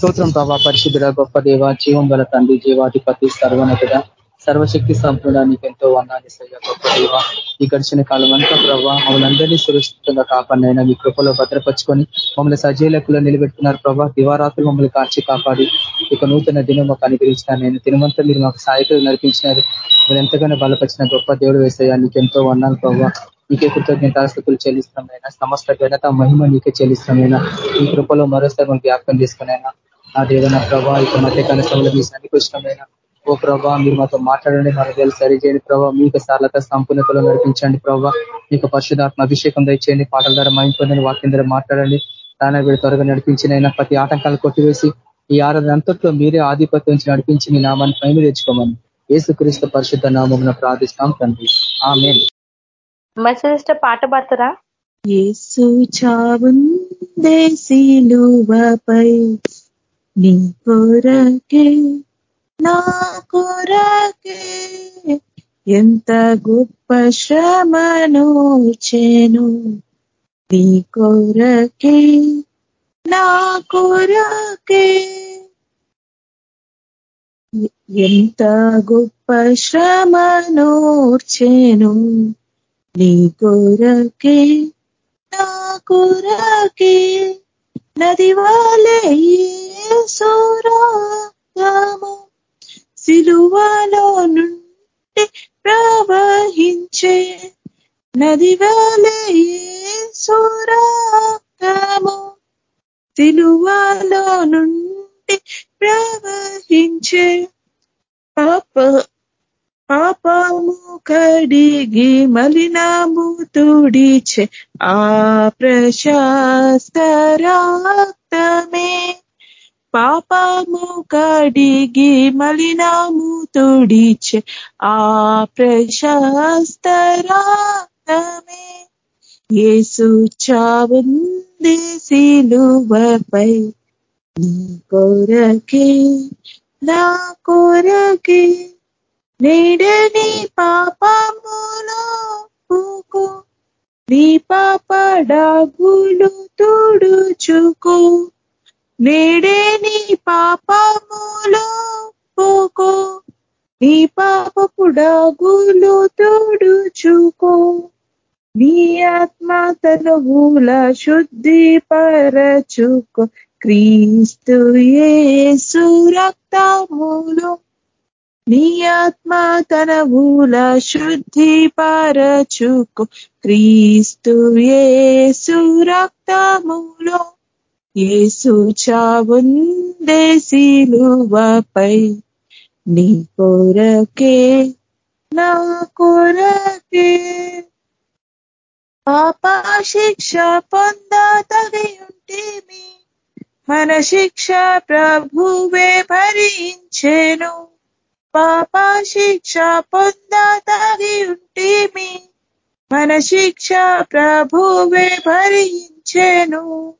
స్తోత్రం ప్రభా. పరిశుద్ధుడ గొప్ప దేవ జీవం గల తండ్రి జీవాధిపతి సర్వనతుడ సర్వశక్తి సంపూర్ణానికి నీకు ఎంతో వర్ణాలిసయ్యా గొప్ప దేవ. ఈ గడిచిన కాలం అంతా ప్రభావ మమ్మల్ని సురక్షితంగా కాపాడినైనా మీ కృపలో భద్రపరుచుకొని మమ్మల్ని సజీలకులో నిలబెట్టుకున్నారు ప్రభా. దివారాత్రులు మమ్మల్ని కాచి కాపాడి ఇక నూతన దినం మాకు అనుగ్రహించినారు. నేను దినమంతా మీరు మాకు సహాయకులు నడిపించినారు. మీరు ఎంతగానో బలపరిచిన గొప్ప దేవుడు వేసయ్యా నీకు ఎంతో వర్ణాలు ప్రభావ నీకే కృతజ్ఞతాస్తుతులు చెల్లిస్తామైనా సమస్త ఘనత మహిమ నీకే చెల్లిస్తామైనా ఈ కృపలో మరోసారి మనం జ్ఞాపకం చేసుకునైనా ఆ దేవన ప్రభా ఇక మధ్యకాల సమయంలో మీ సన్నికృష్టమైన ఓ ప్రభా మీరు మాతో మాట్లాడండి మన దగ్గర సరిచేయండి ప్రభావ మీకు సార్లత సంపూర్ణతలో నడిపించండి ప్రభావ మీకు పరిశుధాత్మ అభిషేకం దయచేయండి పాటల ద్వారా మైండ్ వాక్యం ద్వారా మాట్లాడండి దాని వీడు త్వరగా నడిపించినైనా ప్రతి ఆటంకాలు కొట్టివేసి ఈ ఆరాధన అంతట్లో మీరే ఆధిపత్యం నుంచి నడిపించి మీ నామాన్ని పైన తెచ్చుకోమని ఏసుక్రీస్తు పరిశుద్ధ నామం ప్రార్థిస్తాం తండ్రి. ఆమె మంచి పాట పాడతారా? చావుందే సిలువపై నీ కొరకే నా కొరకే. ఎంత గొప్ప శ్రమను చేను నీ కొరకే నా కొరకే. ఎంత గొప్ప శ్రమనోర్చేను నీ కొరకే నా కొరకే. నది వాలే సోరాము సిలువలో నుండి ప్రవహించే నది వాలే సోరాము సిలువలో నుండి ప్రవహించే పాప పాపము కడిగి మలినాము తుడిచే ఆ ప్రశాస్త ప్రశాస్తరాక్తమే పాపము కడిగి మలినాము తుడిచే ఆ ప్రశాస్తరాక్తమే ఏసు చావుంది సిలువపై. నీ కొరకే నా కొరకే నీడని పాపములో పూకు. నీ పాపడాగులు తుడుచుకో. నేడే నీ పాపములు పోకో నీ పాపపు డాగులు తుడుచుకో. నీ ఆత్మ తన శుద్ధి పరచుకో క్రీస్తు ఏసు రక్తములు నీ ఆత్మ తనవుల శుద్ధి పరచుకో క్రీస్తు ఏసు రక్తములో ఏసు చావుందే సిలువపై. నీ కొరకే నా కొరకే. పాప శిక్ష పొంద తగి ఉంటేమి మన శిక్ష ప్రభువే భరించెను. పాప శిక్ష పొంద తగి ఉంటేమి మన శిక్ష ప్రభువే భరించెను.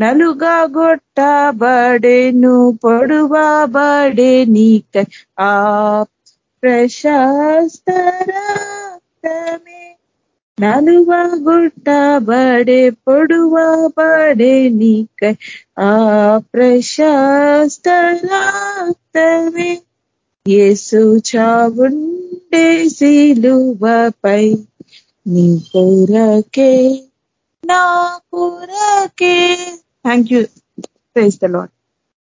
నలుగా గొట్టబడెను పొడువబడే నీక ఆ ప్రశాస్తరామే నలువగుట్టబడే పొడువబడే నీక ఆ ప్రశాస్తరాక్తమే యేసు చావుండే శిలువపై నీ కొరకే నా కొరకే. Thank you praise the Lord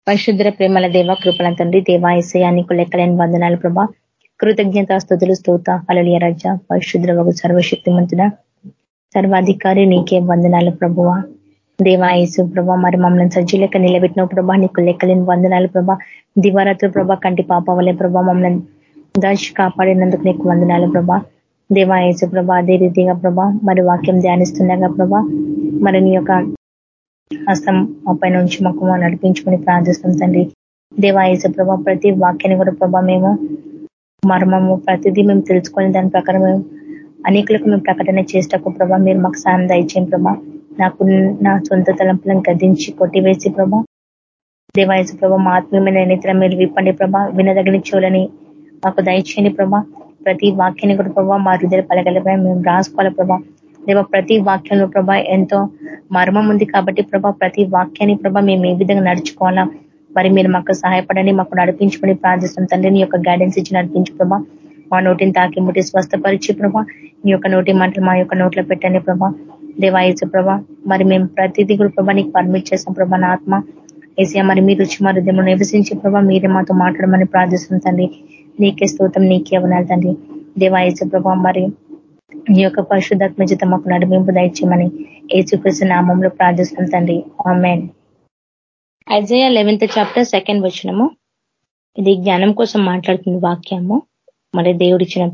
పరిశుద్ర ప్రేమల దేవ కృపల తండ్రి దేవాయసయానికి లెక్కలేని వందనాలు ప్రభా. కృతజ్ఞత స్థుతులు స్తోత అలలియ రజ పరిశుద్ర ఒక సర్వశక్తిమంతుడ. సర్వాధికారి నీకే వందనాలు ప్రభువ. దేవాయసు ప్రభా మరి మమ్మల్ని సజ్జీలక నిలబెట్టిన ప్రభా. నీకు లెక్కలేని వందనాలు ప్రభా. దివారాత్రి ప్రభా కంటి పాప వలె ప్రభా మమ్మల్ని దాచి కాపాడినందుకు నీకు వందనాలు ప్రభా. దేవాయసు ప్రభా అదే రీతిగా ప్రభా మరి వాక్యం ధ్యానిస్తుండగా ప్రభా మరి నీ యొక్క హస్తం మా పైన నుంచి మాకు నడిపించుకుని ప్రార్థిస్తాం తండ్రి. దేవాయసు ప్రభా ప్రతి వాక్యాన్ని కూడా ప్రభా మేము మర్మము ప్రతిదీ మేము తెలుసుకొని దాని ప్రకారం మేము అనేకులకు మేము ప్రకటన చేసేటప్పుడు ప్రభా మీరు మాకు సాయం దయచేయం ప్రభా. నాకు నా సొంత తలంపులను గదించి కొట్టివేసి ప్రభా. దేవాయసు ప్రభా మా ఆత్మీయమైన నిద్ర మీరు విప్పండి ప్రభా. వినదగిన చెవులని మాకు దయచేయండి ప్రభా. ప్రతి వాక్యాన్ని కూడా ప్రభా మా హృదయ పలగలిపై మేము రాసుకోవాలి ప్రభా. దేవ ప్రతి వాక్యంలో ప్రభా ఎంతో మర్మం ఉంది కాబట్టి ప్రభా ప్రతి వాక్యాన్ని ప్రభా మేము ఏ విధంగా నడుచుకోవాలా? మరి మీరు మాకు సహాయపడని మాకు నడిపించుకొని ప్రార్థిస్తాం తండ్రి నీ యొక్క గైడెన్స్ ఇచ్చి నడిపించు ప్రభా. మా నోటిని తాకి ముట్టి స్వస్థపరిచి ప్రభా. నీ యొక్క నోటి మాటలు మా యొక్క నోట్లో పెట్టండి ప్రభా. దేవాయచు ప్రభా మరి మేము ప్రతిదీ కూడా ప్రభా నీకు పర్మిట్ చేసాం ప్రభా నా ఆత్మ. ఏసియా మరి మీరు రుచి మరి దేవుడు నివసించి ప్రభా మీరే మాతో మాట్లాడమని ప్రార్థిస్తుంది తండ్రి. నీకే స్తోత్రం నీకే ఉన్నారు తండ్రి. దేవాయచు ప్రభా మరి నీ యొక్క పరిశుద్ధాత్మ చేత మాకు నడిపింపు దయచేయమని ఏసుకృష్ణ నామంలో ప్రార్థిస్తాం తండ్రి. Amen. Isaiah eleventh chapter second వచ్చినము ఇది జ్ఞానం కోసం మాట్లాడుతున్న వాక్యము. మరి దేవుడిచ్చిన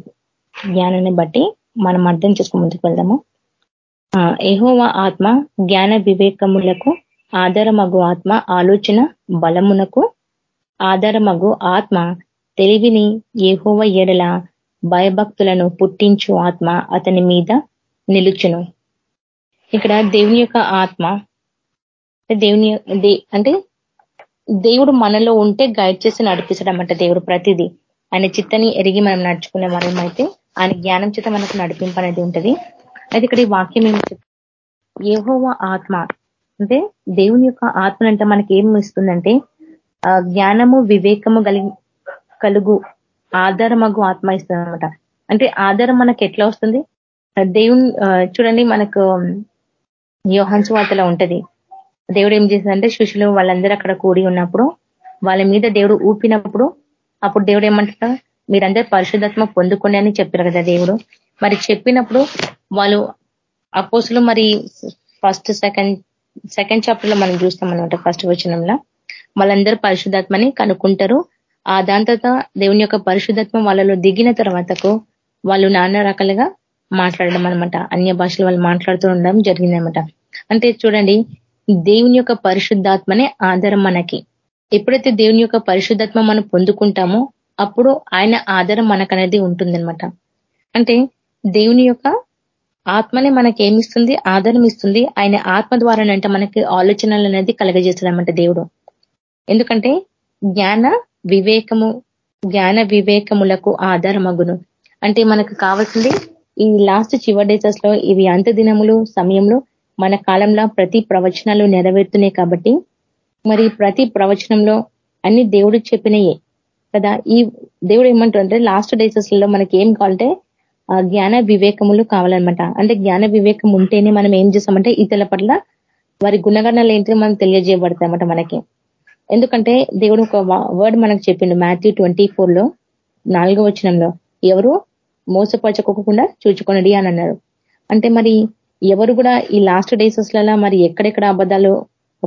జ్ఞానాన్ని బట్టి మనం అర్థం చేసుకుని ముందుకు వెళ్దాము. ఏహోవ ఆత్మ జ్ఞాన వివేకములకు ఆధారమగు ఆత్మ ఆలోచన బలమునకు ఆధారమగు ఆత్మ తెలివిని ఏహోవ ఎడల భయభక్తులను పుట్టించు ఆత్మ అతని మీద నిలుచును. ఇక్కడ దేవుని యొక్క ఆత్మ దేవుని అంటే దేవుడు మనలో ఉంటే గైడ్ చేసి నడిపిస్తాడు అన్నమాట దేవుడు ప్రతిదీ. ఆయన చిత్తని ఎరిగి మనం నడుచుకునే వారం అయితే ఆయన జ్ఞానం చేత మనకు నడిపింపు అనేది ఉంటుంది. అయితే ఇక్కడ ఈ వాక్యం ఏమి ఏహోవ ఆత్మ అంటే దేవుని యొక్క ఆత్మ అంటే మనకి ఏం ఇస్తుందంటే జ్ఞానము వివేకము కలిగి కలుగు ఆధారమగు ఆత్మ ఇస్తుంది అనమాట అంటే ఆధారం మనకి ఎట్లా వస్తుంది? దేవుని చూడండి మనకు యోహన్స్ వార్తలో ఉంటది. దేవుడు ఏం చేసిందంటే శిష్యులు వాళ్ళందరూ అక్కడ కూడి ఉన్నప్పుడు వాళ్ళ మీద దేవుడు ఊపినప్పుడు అప్పుడు దేవుడు ఏమంటారు మీరందరూ పరిశుద్ధత్మ పొందుకోండి అని చెప్పారు కదా దేవుడు. మరి చెప్పినప్పుడు వాళ్ళు అపోసులు మరి ఫస్ట్ సెకండ్ సెకండ్ చాప్టర్లో మనం చూస్తాం అనమాట ఫస్ట్ వచనంలో. వాళ్ళందరూ పరిశుధాత్మని కనుక్కుంటారు. ఆ దాని తర్వాత దేవుని యొక్క పరిశుద్ధత్వం వాళ్ళలో దిగిన తర్వాతకు వాళ్ళు నానా రకాలుగా మాట్లాడడం అనమాట అన్య భాషలు వాళ్ళు మాట్లాడుతూ ఉండడం జరిగిందనమాట అంటే చూడండి దేవుని యొక్క పరిశుద్ధాత్మనే ఆధారం మనకి. ఎప్పుడైతే దేవుని యొక్క పరిశుద్ధాత్మ మనం పొందుకుంటామో అప్పుడు ఆయన ఆధారం మనకనేది ఉంటుందన్నమాట. అంటే దేవుని యొక్క ఆత్మనే మనకి ఏమిస్తుంది ఆధారం ఇస్తుంది. ఆయన ఆత్మ ద్వారానంటే మనకి ఆలోచనలు అనేది కలగజేస్తాడనమాట దేవుడు. ఎందుకంటే జ్ఞాన వివేకము జ్ఞాన వివేకములకు ఆధారమగును. అంటే మనకు కావాల్సింది ఈ లాస్ట్ చివరి డేసెస్లో ఇవి అంత దినములు సమయంలో మన కాలంలో ప్రతి ప్రవచనాలు నెరవేరుతున్నాయి కాబట్టి మరి ప్రతి ప్రవచనంలో అన్ని దేవుడు చెప్పినయే కదా. ఈ దేవుడు ఏమంటుంటే లాస్ట్ డేసెస్లో మనకి ఏం కావాలంటే జ్ఞాన వివేకములు కావాలన్నమాట. అంటే జ్ఞాన వివేకం ఉంటేనే మనం ఏం చేస్తామంటే ఇతరుల పట్ల వారి గుణగణాలు ఏంటో మనం తెలియజేయబడతామట మనకి. ఎందుకంటే దేవుడు ఒక వర్డ్ మనకు చెప్పిండు. మాథ్యూ ట్వంటీ లో నాలుగో వచనంలో ఎవరు మోసపరచకోకుండా చూచుకొనడి అని అన్నారు. అంటే మరి ఎవరు కూడా ఈ లాస్ట్ డేసెస్లలో మరి ఎక్కడెక్కడ అబద్ధాలు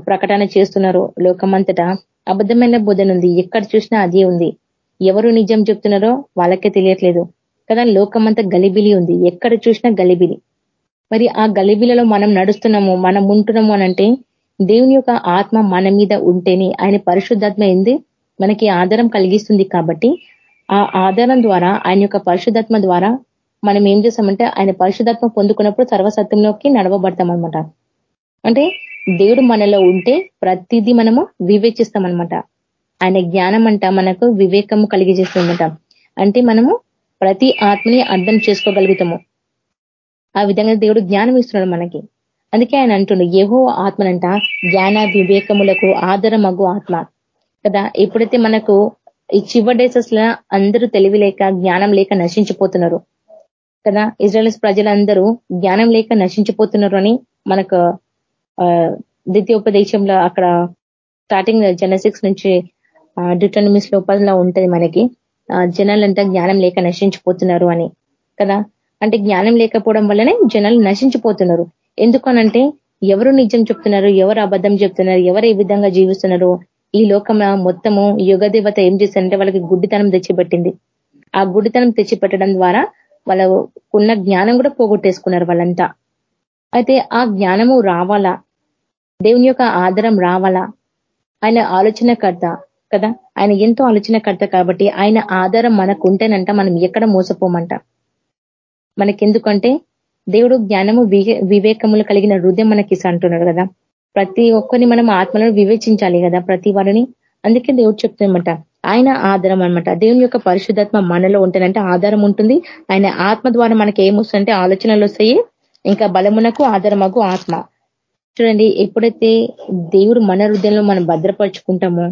ప్రకటన చేస్తున్నారో లోకమంతటా అబద్ధమైన బోధన ఉంది. ఎక్కడ చూసినా అదే ఉంది. ఎవరు నిజం చెప్తున్నారో వాళ్ళకే తెలియట్లేదు. కదా లోకమంతా గలిబిలి ఉంది. ఎక్కడ చూసినా గలిబిలి. మరి ఆ గలిబిలలో మనం నడుస్తున్నాము మనం ఉంటున్నాము అనంటే దేవుని యొక్క ఆత్మ మన మీద ఉంటేనే ఆయన పరిశుద్ధాత్మ ఏంది మనకి ఆధారం కలిగిస్తుంది కాబట్టి ఆ ఆధారం ద్వారా ఆయన యొక్క పరిశుద్ధాత్మ ద్వారా మనం ఏం చేస్తామంటే ఆయన పరిశుధాత్మ పొందుకున్నప్పుడు సర్వసత్యంలోకి నడవబడతాం అనమాట అంటే దేవుడు మనలో ఉంటే ప్రతిదీ మనము వివేచిస్తామన్నమాట. ఆయన జ్ఞానం అంట మనకు వివేకము కలిగజేస్తుందట అంటే మనము ప్రతి ఆత్మని అర్థం చేసుకోగలుగుతాము. ఆ విధంగా దేవుడు జ్ఞానం ఇస్తున్నాడు మనకి. అందుకే ఆయన అంటుండు ఏహో ఆత్మనంట జ్ఞాన వివేకములకు ఆధారమగు ఆత్మ. కదా ఎప్పుడైతే మనకు ఈ చివరి డేసెస్లో అందరూ తెలివి లేక జ్ఞానం లేక నశించిపోతున్నారు కదా ఇజ్రాయల్స్ ప్రజలందరూ జ్ఞానం లేక నశించిపోతున్నారు అని మనకు ద్వితీయోపదేశంలో అక్కడ స్టార్టింగ్ జెనసిక్స్ నుంచి డిటోనమిస్ లోపల ఉంటది మనకి జనాలంతా జ్ఞానం లేక నశించిపోతున్నారు అని కదా. అంటే జ్ఞానం లేకపోవడం వల్లనే జనాలు నశించిపోతున్నారు. ఎందుకనంటే ఎవరు నిజం చెప్తున్నారు ఎవరు అబద్ధం చెప్తున్నారు ఎవరు ఏ విధంగా జీవిస్తున్నారు ఈ లోకం మొత్తము యుగదేవత ఏం చేశారంటే వాళ్ళకి గుడ్డితనం తెచ్చిపెట్టింది. ఆ గుడ్డితనం తెచ్చిపెట్టడం ద్వారా వాళ్ళకున్న జ్ఞానం కూడా పోగొట్టేసుకున్నారు వాళ్ళంతా. అయితే ఆ జ్ఞానము రావాలా? దేవుని యొక్క ఆధారం రావాలా? ఆయన ఆలోచనకర్త కదా? ఆయన ఎంతో ఆలోచనకర్త కాబట్టి ఆయన ఆధారం మనకు ఉంటేనంట మనం ఎక్కడ మోసపోమంట. మనకెందుకంటే దేవుడు జ్ఞానము వివేకములు కలిగిన హృదయం మనకి అంటున్నాడు కదా. ప్రతి ఒక్కరిని మనం ఆత్మలను వివేచించాలి కదా ప్రతి వారిని. అందుకే దేవుడు చెప్తున్నమాట ఆయన ఆధారం అనమాట దేవుని యొక్క పరిశుద్ధాత్మ మనలో ఉంటేనంటే ఆధారం ఉంటుంది. ఆయన ఆత్మ ద్వారా మనకి ఏమొస్తుందంటే ఆలోచనలు వస్తాయి. ఇంకా బలమునకు ఆధారమగు ఆత్మ. చూడండి ఎప్పుడైతే దేవుడు మన హృదయంలో మనం భద్రపరుచుకుంటామో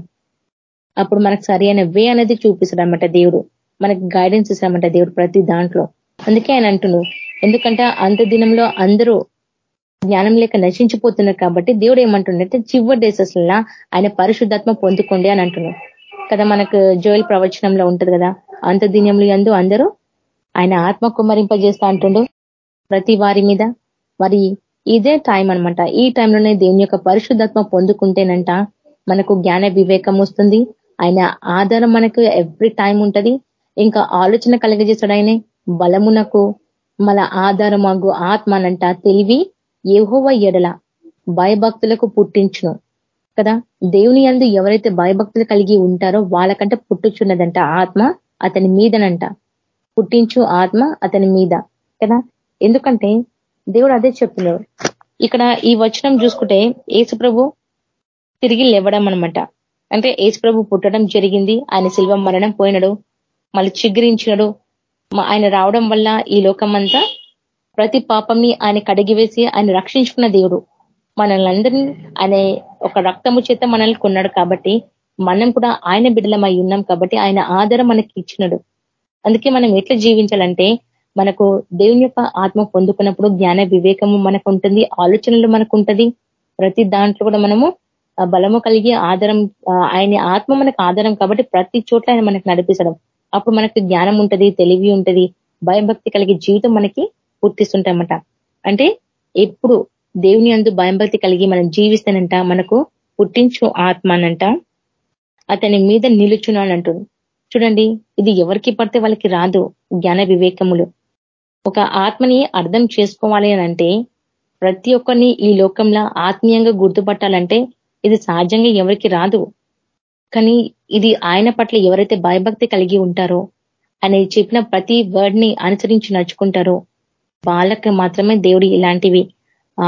అప్పుడు మనకు సరి అయిన వే అనేది చూపిస్తాడు అనమాట దేవుడు. మనకి గైడెన్స్ ఇస్తాడనమాట దేవుడు ప్రతి దాంట్లో. అందుకే ఆయన అంటున్నాడు ఎందుకంటే అంత దినంలో అందరూ జ్ఞానం లేక నశించిపోతున్నారు కాబట్టి దేవుడు ఏమంటుండే చివరి డేసెస్లా ఆయన పరిశుద్ధాత్మ పొందుకోండి అని అంటున్నాడు. కదా మనకు జోయల్ ప్రవచనంలో ఉంటది కదా అంత దినంలో ఎందు అందరూ ఆయన ఆత్మ కుమ్మరింపజేస్తా అంటుండు. ప్రతి వారి మీద మరి ఇదే టైం అనమాట ఈ టైంలోనే దేవుని యొక్క పరిశుద్ధాత్మ పొందుకుంటేనంట మనకు జ్ఞాన వివేకం వస్తుంది. ఆయన ఆధారం మనకు ఎవ్రీ టైం ఉంటది. ఇంకా ఆలోచన కలిగజేస్తాడు ఆయనే. బలమునకు మన ఆధారమగు ఆత్మనంట తెలివి ఏహోవ ఎడల భయభక్తులకు పుట్టించును. కదా? దేవుని అందు ఎవరైతే భయభక్తులు కలిగి ఉంటారో వాళ్ళకంటే పుట్టుచున్నదంట ఆత్మ అతని మీదనంట. పుట్టించు ఆత్మ అతని మీద. కదా? ఎందుకంటే దేవుడు అదే చెప్తున్నాడు. ఇక్కడ ఈ వచనం చూసుకుంటే ఏసుప్రభు తిరిగి లేవడం అనమాట అంటే ఏసుప్రభు పుట్టడం జరిగింది. ఆయన శిల్వ మరణం పోయినడు. మళ్ళీ చిగురించినడు. ఆయన రావడం వల్ల ఈ లోకమంతా ప్రతి పాపంని ఆయన కడిగివేసి ఆయన రక్షించుకున్న దేవుడు. మనల్ని అందరినీ ఆయన ఒక రక్తము చేత మనల్ని కొన్నాడు కాబట్టి మనం కూడా ఆయన బిడ్డలమై ఉన్నాం కాబట్టి ఆయన ఆధారం మనకి ఇచ్చినాడు. అందుకే మనం ఎట్లా జీవించాలంటే మనకు దేవుని యొక్క ఆత్మ పొందుకున్నప్పుడు జ్ఞాన వివేకము మనకు ఉంటుంది ఆలోచనలు మనకు ఉంటది ప్రతి దాంట్లో కూడా మనము బలము కలిగి ఆధారం ఆయన ఆత్మ మనకు ఆధారం కాబట్టి ప్రతి చోట్ల ఆయన మనకు నడిపిస్తాడు. అప్పుడు మనకు జ్ఞానం ఉంటుంది తెలివి ఉంటది భయభక్తి కలిగే జీవితం మనకి పుట్టిస్తుంటామట అంటే ఎప్పుడు దేవుని అందు భయంభక్తి కలిగి మనం జీవిస్తానంట మనకు పుట్టించు ఆత్మనంట అతని మీద నిలుచున్నానంటుంది చూడండి ఇది ఎవరికి పడితే వాళ్ళకి రాదు జ్ఞాన వివేకములు. ఒక ఆత్మని అర్థం చేసుకోవాలి అంటే ప్రతి ఒక్కరిని ఈ లోకంలో ఆత్మీయంగా గుర్తుపట్టాలంటే ఇది సహజంగా ఎవరికి రాదు. కానీ ఇది ఆయన పట్ల ఎవరైతే భయభక్తి కలిగి ఉంటారో అని చెప్పిన ప్రతి వర్డ్ని అనుసరించి నడుచుకుంటారో వాళ్ళకి మాత్రమే దేవుడు ఇలాంటివి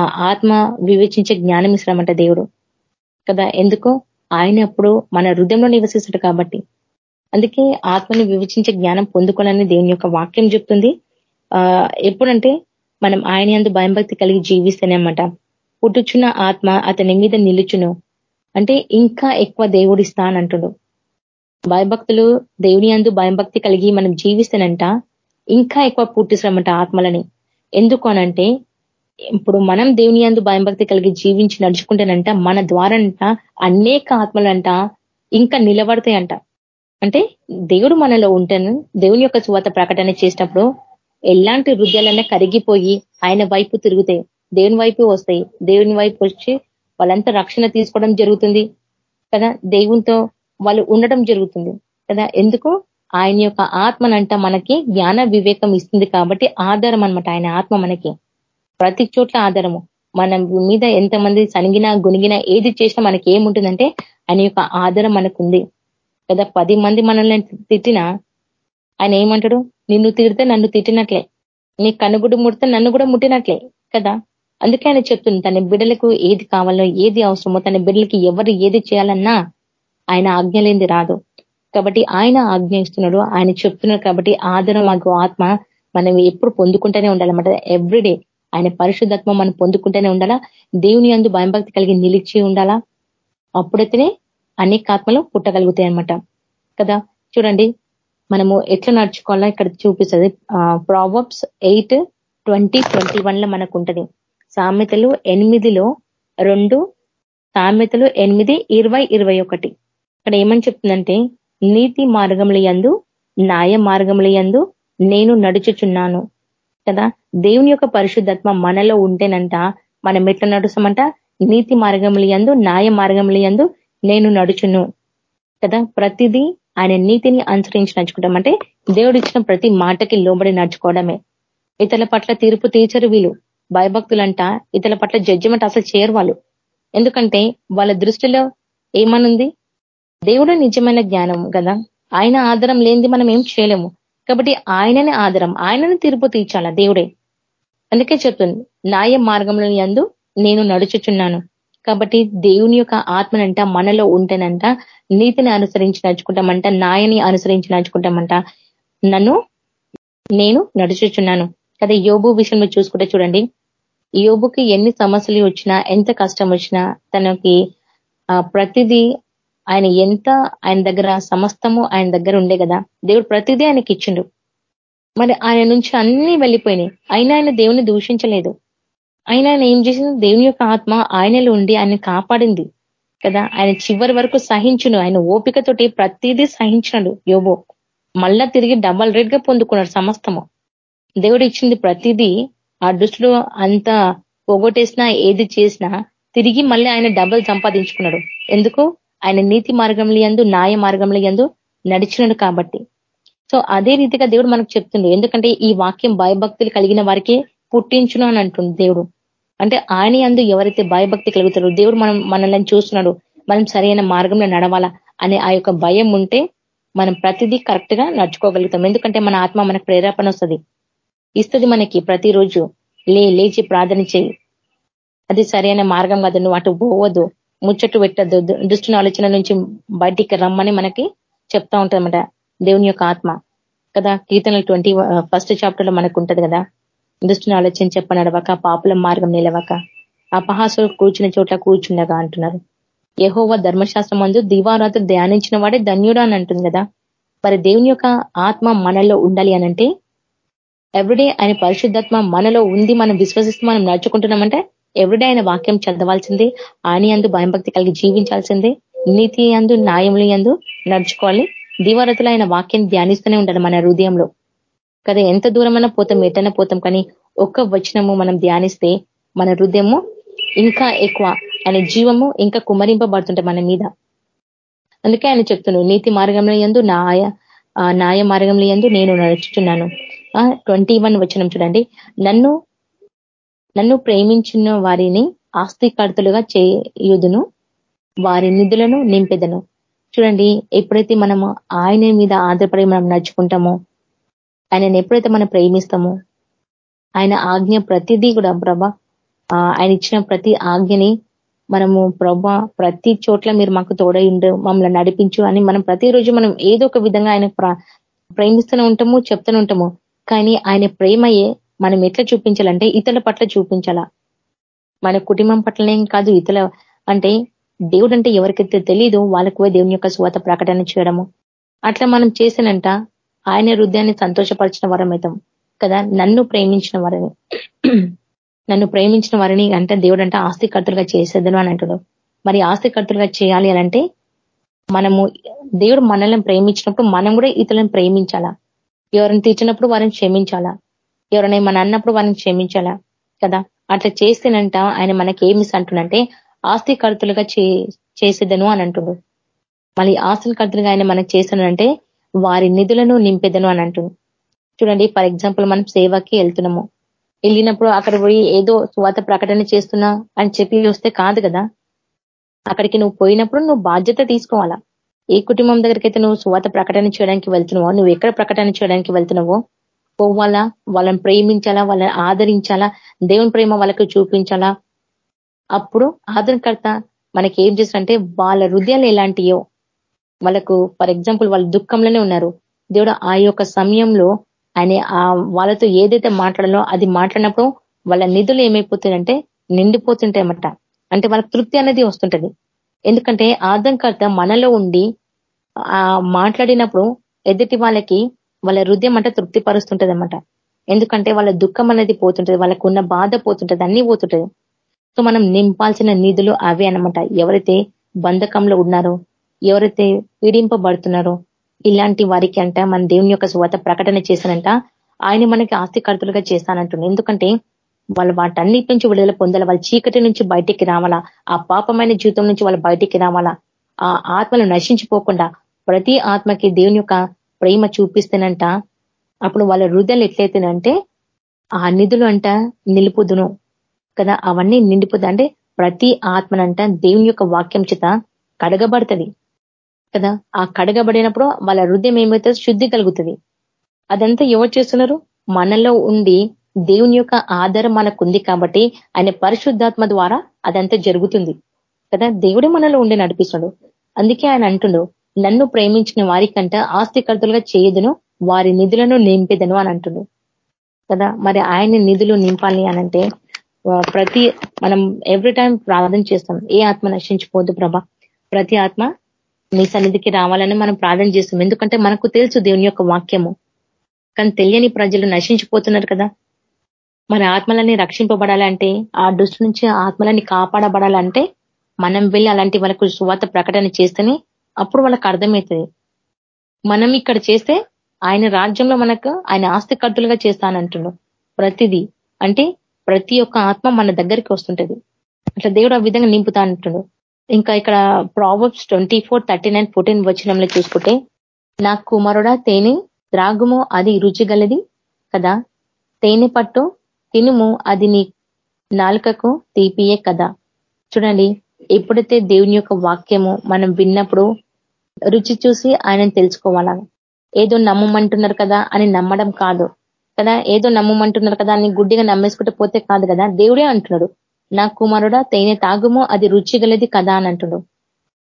ఆత్మ వివేచించే జ్ఞానం ఇస్తామంట దేవుడు. కదా? ఎందుకు? ఆయన అప్పుడు మన హృదయంలో నివసిస్తాడు కాబట్టి. అందుకే ఆత్మని వివేచించే జ్ఞానం పొందుకోవాలని దేవుని యొక్క వాక్యం చెప్తుంది. ఆ ఎప్పుడంటే మనం ఆయన భయం భయంభక్తి కలిగి జీవిస్తేనే అన్నమాట. పుట్టుచున్న ఆత్మ అతని మీద నిలుచును. అంటే ఇంకా ఎక్కువ దేవుడి అని భయభక్తులు దేవుని అందు భయభక్తి కలిగి మనం జీవిస్తేనంట ఇంకా ఎక్కువ పుట్టిస్తామంట ఆత్మలని. ఎందుకు అనంటే ఇప్పుడు మనం దేవుని అందు భయభక్తి కలిగి జీవించి నడుచుకుంటేనంట మన ద్వారంట అనేక ఆత్మలంట ఇంకా నిలబడతాయంట. అంటే దేవుడు మనలో ఉంటాను దేవుని యొక్క సువాత ప్రకటన చేసినప్పుడు ఎలాంటి హృదయాలన్నా కరిగిపోయి ఆయన వైపు తిరుగుతాయి. దేవుని వైపు వస్తాయి. దేవుని వైపు వచ్చి వాళ్ళంతా రక్షణ తీసుకోవడం జరుగుతుంది. కదా? దేవునితో వాళ్ళు ఉండడం జరుగుతుంది. కదా? ఎందుకు? ఆయన యొక్క ఆత్మనంట మనకి జ్ఞాన వివేకం ఇస్తుంది కాబట్టి ఆధారం అనమాట ఆయన ఆత్మ మనకి. ప్రతి చోట్ల ఆధారము. మన మీద ఎంతమంది సనిగినా గునిగినా ఏది చేసినా మనకి ఏముంటుందంటే ఆయన యొక్క ఆధారం మనకుంది. కదా? పది మంది మనల్ని తిట్టినా ఆయన ఏమంటాడు? నిన్ను తిడితే నన్ను తిట్టినట్లే. నీ కనుగుడు ముడితే నన్ను కూడా ముట్టినట్లే. కదా? అందుకే ఆయన చెప్తుంది తన బిడ్డలకు ఏది కావాలో ఏది అవసరమో తన బిడ్డలకి ఎవరు ఏది చేయాలన్నా ఆయన ఆజ్ఞ లేని రాదు. కాబట్టి ఆయన ఆజ్ఞ ఇస్తున్నాడు ఆయన చెప్తున్నాడు కాబట్టి ఆదరణ మాకు ఆత్మ మనం ఎప్పుడు పొందుకుంటూనే ఉండాలన్నమాట ఎవ్రీడే ఆయన పరిశుద్ధత్మ మనం పొందుకుంటూనే ఉండాలా? దేవుని అందు భయంభక్తి కలిగి నిలిచి ఉండాలా? అప్పుడైతేనే అనేక ఆత్మలు పుట్టగలుగుతాయి అనమాట కదా? చూడండి మనము ఎట్లా నడుచుకోవాలా ఇక్కడ చూపిస్తుంది. ప్రావర్బ్స్ ఎయిట్ ట్వంటీ ట్వంటీ వన్లో మనకు ఉంటది. సామెతలు ఎనిమిదిలో రెండు సామెతలు ఎనిమిది ఇరవై ఇరవై ఒకటి. ఇక్కడ ఏమని చెప్తుందంటే నీతి మార్గముల యందు న్యాయ మార్గముల యందు నేను నడుచుచున్నాను. కదా? దేవుని యొక్క పరిశుద్ధత్మ మనలో ఉంటేనంట మనం ఎట్లా నడుస్తామంట నీతి మార్గముల యందు న్యాయ మార్గముల యందు నేను నడుచును. కదా? ప్రతిదీ ఆయన నీతిని అనుసరించి నడుచుకుంటాం. అంటే దేవుడు ఇచ్చిన ప్రతి మాటకి లోబడి నడుచుకోవడమే. ఇతరుల పట్ల తీర్పు తీర్చరు వీళ్ళు. భయభక్తులంట ఇతల పట్ల జడ్జిమెంట్ అసలు చేయరు వాళ్ళు. ఎందుకంటే వాళ్ళ దృష్టిలో ఏమనుంది? దేవుడు నిజమైన జ్ఞానం కదా. ఆయన ఆధారం లేనిది మనం ఏం చేయలేము. కాబట్టి ఆయననే ఆధారం ఆయనని తీర్పు తీర్చాల దేవుడే? అందుకే చెప్తుంది న్యాయ మార్గంలో అందు నేను నడుచుచున్నాను. కాబట్టి దేవుని యొక్క ఆత్మనంట మనలో ఉంటేనంట నీతిని అనుసరించి నడుచుకుంటామంట నాయని అనుసరించి నడుచుకుంటామంట. నన్ను నేను నడుచుచున్నాను. కదా యోబు విషయంలో చూసుకుంటే చూడండి. యోబుకి ఎన్ని సమస్యలు వచ్చినా ఎంత కష్టం వచ్చినా తనకి ప్రతిదీ ఆయన ఎంత ఆయన దగ్గర సమస్తము ఆయన దగ్గర ఉండే కదా. దేవుడు ప్రతిదీ ఆయనకి ఇచ్చిండు. మరి ఆయన నుంచి అన్ని వెళ్ళిపోయినాయి. అయినా ఆయన దేవుని దూషించలేదు. అయినా ఆయన ఏం చేసింది దేవుని యొక్క ఆత్మ ఆయనలో ఉండి ఆయన కాపాడింది కదా. ఆయన చివరి వరకు సహించును. ఆయన ఓపికతోటి ప్రతిదీ సహించినాడు యోబో. మళ్ళా తిరిగి డబల్ రేట్గా పొందుకున్నాడు సమస్తము. దేవుడు ఇచ్చింది ప్రతిదీ ఆ దుష్టుడు అంత పోగొట్టేసినా ఏది చేసినా తిరిగి మళ్ళీ ఆయన డబ్బులు సంపాదించుకున్నాడు. ఎందుకు? ఆయన నీతి మార్గంలో ఎందు న్యాయ మార్గంలో ఎందు నడిచినాడు కాబట్టి. సో అదే రీతిగా దేవుడు మనకు చెప్తుండే ఎందుకంటే ఈ వాక్యం భయభక్తులు కలిగిన వారికి పుట్టించును అని అంటుంది దేవుడు. అంటే ఆయన అందు ఎవరైతే భయభక్తి కలుగుతారో దేవుడు మనం మనల్ని చూస్తున్నాడు మనం సరైన మార్గంలో నడవాలా అనే ఆ యొక్క భయం ఉంటే మనం ప్రతిదీ కరెక్ట్గా నడుచుకోగలుగుతాం. ఎందుకంటే మన ఆత్మ మనకు ప్రేరేపణ వస్తుంది. ఇస్తుంది మనకి ప్రతిరోజు. లే లేచి ప్రార్థన చేయి. అది సరైన మార్గం కాదు. నువ్వు అటు పోవద్దు. ముచ్చట్టు పెట్టద్దు. దుష్టుని ఆలోచన నుంచి బయటికి రమ్మని మనకి చెప్తా ఉంటుందన్నమాట. దేవుని యొక్క ఆత్మ. కదా? కీర్తనలు ట్వంటీ ఫస్ట్ చాప్టర్లో మనకు ఉంటది కదా? దుష్టుని ఆలోచన చెప్ప నడవక పాపుల మార్గం నిలవక. అపహాసులు కూర్చున్న చోట్ల కూర్చుండగా అంటున్నారు. యహోవ ధర్మశాస్త్రం అందు దివారాత్రి ధ్యానించిన వాడే ధన్యుడు అని అంటుంది కదా? మరి దేవుని యొక్క ఆత్మ మనలో ఉండాలి అనంటే ఎవ్రీడే ఆయన పరిశుద్ధాత్మ మనలో ఉంది మనం విశ్వసిస్తూ మనం నడుచుకుంటున్నామంటే ఎవ్రీడే ఆయన వాక్యం చదవాల్సిందే ఆయన అందు భయంభక్తి కలిగి జీవించాల్సిందే నీతి అందు న్యాయములు అందు నడుచుకోవాలి. దివారతులు ఆయన వాక్యం ధ్యానిస్తూనే ఉండాలి మన హృదయంలో. కదా ఎంత దూరమైనా పోతాం ఎటైనా పోతాం కానీ ఒక్క వచనము మనం ధ్యానిస్తే మన హృదయము ఇంకా ఎక్కువ ఆయన జీవము ఇంకా కుమరింపబడుతుంటాయి మన మీద. అందుకే ఆయన చెప్తున్నాడు నీతి మార్గంలో ఎందు న్యాయ న్యాయ మార్గంలో ఎందు నేను నడుచుతున్నాను ట్వంటీ వన్ వచనం చూడండి. నన్ను నన్ను ప్రేమించిన వారిని ఆస్తికర్తలుగా చేయుదును వారి నిధులను నింపెదను. చూడండి ఎప్పుడైతే మనము ఆయన మీద ఆధారపడి మనం నడుచుకుంటామో ఆయనను ఎప్పుడైతే మనం ప్రేమిస్తామో ఆయన ఆజ్ఞ ప్రతిదీ కూడా ప్రభ ఆయన ఇచ్చిన ప్రతి ఆజ్ఞని మనము ప్రభ ప్రతి చోట్ల మీరు మాకు తోడైండు మమ్మల్ని నడిపించు అని మనం ప్రతిరోజు మనం ఏదో ఒక విధంగా ఆయన ప్రేమిస్తూనే ఉంటాము చెప్తూనే ఉంటాము. కానీ ఆయన ప్రేమయే మనం ఎట్లా చూపించాలంటే ఇతరుల పట్ల చూపించాలా? మన కుటుంబం పట్లనే కాదు ఇతర అంటే దేవుడు అంటే ఎవరికైతే తెలీదు వాళ్ళకు దేవుని యొక్క స్వాత ప్రకటన చేయడము. అట్లా మనం చేసినంట ఆయన హృదయాన్ని సంతోషపరిచిన అవుతాం కదా? నన్ను ప్రేమించిన వారిని. నన్ను ప్రేమించిన వారిని అంటే దేవుడు అంటే ఆస్తికర్తలుగా చేసేదను అని అంటాడు. మరి ఆస్తికర్తలుగా చేయాలి అంటే మనము దేవుడు మనల్ని ప్రేమించినప్పుడు మనం కూడా ఇతరులను ప్రేమించాలా? ఎవరిని తీర్చినప్పుడు వారిని క్షమించాలా? ఎవరైనా మన అన్నప్పుడు వారిని క్షమించాలా? కదా? అట్లా చేస్తేనంట ఆయన మనకి ఏమి అంటుండంటే ఆస్తి కర్తులుగా చేసేదను అని అంటుడు. మళ్ళీ ఆస్తుల కర్తలుగా ఆయన మనకు చేసానంటే వారి నిధులను నింపేదను అని అంటుంది చూడండి ఫర్ ఎగ్జాంపుల్ మనం సేవకి వెళ్తున్నాము. వెళ్ళినప్పుడు అక్కడ పోయి ఏదో స్వాత ప్రకటన చేస్తున్నా అని చెప్పి వస్తే కాదు కదా? అక్కడికి నువ్వు పోయినప్పుడు నువ్వు బాధ్యత తీసుకోవాలా? ఏ కుటుంబం దగ్గరికి అయితే నువ్వు స్వాత ప్రకటన చేయడానికి వెళ్తున్నావో నువ్వు ఎక్కడ ప్రకటన చేయడానికి వెళ్తున్నావో పోవాలా? వాళ్ళని ప్రేమించాలా? వాళ్ళని ఆదరించాలా? దేవుని ప్రేమ వాళ్ళకి చూపించాలా? అప్పుడు ఆదరణకర్త మనకి ఏం చేస్తారంటే వాళ్ళ హృదయాలు ఎలాంటియో వాళ్ళకు ఫర్ ఎగ్జాంపుల్ వాళ్ళ దుఃఖంలోనే ఉన్నారు. దేవుడు ఆ యొక్క సమయంలో ఆయన వాళ్ళతో ఏదైతే మాట్లాడాలో అది మాట్లాడినప్పుడు వాళ్ళ నిధులు ఏమైపోతుందంటే నిండిపోతుంటాయన్నమాట. అంటే వాళ్ళకి తృప్తి అనేది వస్తుంటది. ఎందుకంటే ఆదంకర్త మనలో ఉండి ఆ మాట్లాడినప్పుడు ఎదుటి వాళ్ళకి వాళ్ళ హృదయం అంటే తృప్తి పరుస్తుంటది అనమాట ఎందుకంటే వాళ్ళ దుఃఖం అనేది పోతుంటది వాళ్ళకు ఉన్న బాధ పోతుంటది అన్ని పోతుంటది. సో మనం నింపాల్సిన నిధులు అవే అనమాట ఎవరైతే బంధకంలో ఉన్నారో ఎవరైతే పీడింపబడుతున్నారో ఇలాంటి వారికి అంట మన దేవుని యొక్క శువత ప్రకటన చేశానంట. ఆయన మనకి ఆస్తికర్తలుగా చేస్తానంటుండే ఎందుకంటే వాళ్ళు వాటన్నిటి నుంచి విడుదల పొందాలి? వాళ్ళ చీకటి నుంచి బయటికి రావాలా? ఆ పాపమైన జీవితం నుంచి వాళ్ళు బయటికి రావాలా? ఆ ఆత్మలు నశించిపోకుండా ప్రతి ఆత్మకి దేవుని యొక్క ప్రేమ చూపిస్తేనంట. అప్పుడు వాళ్ళ హృదయాలు ఎట్లయితేనంటే ఆ నిధులు అంట నిలుపుదును కదా? అవన్నీ నిండిపోతా అంటే ప్రతి ఆత్మనంట దేవుని యొక్క వాక్యం చేత కడగబడుతుంది కదా? ఆ కడగబడినప్పుడు వాళ్ళ హృదయం ఏమైతే శుద్ధి కలుగుతుంది. అదంతా ఎవరు చేస్తున్నారు? మనలో ఉండి దేవుని యొక్క ఆధారం మనకుంది కాబట్టి ఆయన పరిశుద్ధాత్మ ద్వారా అదంతా జరుగుతుంది. కదా? దేవుడే మనలో ఉండి నడిపిస్తున్నాడు అందుకే ఆయన అంటుండు నన్ను ప్రేమించిన వారికంట ఆస్తికర్తలుగా చేయదును వారి నిధులను నింపేదను అని అంటుండు. కదా? మరి ఆయన నిధులు నింపాలి అనంటే ప్రతి మనం ఎవ్రీ టైం ప్రార్థన చేస్తాం ఏ ఆత్మ నశించిపోద్దు ప్రభ? ప్రతి ఆత్మ నీ సన్నిధికి రావాలని మనం ప్రార్థన చేస్తాం. ఎందుకంటే మనకు తెలుసు దేవుని యొక్క వాక్యము. కానీ తెలియని ప్రజలు నశించిపోతున్నారు కదా? మన ఆత్మలని రక్షింపబడాలంటే ఆ దృష్టి నుంచి ఆత్మలని కాపాడబడాలంటే మనం వెళ్ళి అలాంటి వాళ్ళకు శువార్త ప్రకటన చేస్తేనే అప్పుడు వాళ్ళకి అర్థమవుతుంది. మనం ఇక్కడ చేస్తే ఆయన రాజ్యంలో మనకు ఆయన ఆస్తికర్తులుగా చేస్తానంటుండు ప్రతిదీ అంటే ప్రతి ఒక్క ఆత్మ మన దగ్గరికి వస్తుంటది. అట్లా దేవుడు ఆ విధంగా నింపుతా అంటుండు ఇంకా ఇక్కడ Proverbs twenty four thirty nine fourteen వచ్చినంలో చూసుకుంటే నా కుమారుడా తేనె త్రాగుము అది రుచిగలది కదా? తేనె పట్టు తినుము అది నీ నాలుకకు తీపియే కదా. చూడండి ఎప్పుడైతే దేవుని యొక్క వాక్యము మనం విన్నప్పుడు రుచి చూసి ఆయన తెలుసుకోవాలా? ఏదో నమ్మమంటున్నారు కదా అని నమ్మడం కాదు. కదా ఏదో నమ్మమంటున్నారు కదా అని గుడ్డిగా నమ్మేసుకుంటే పోతే కాదు కదా దేవుడే అంటున్నాడు. నా కుమారుడా తేనె తాగుము అది రుచి గలది కదా అని అంటున్నాడు.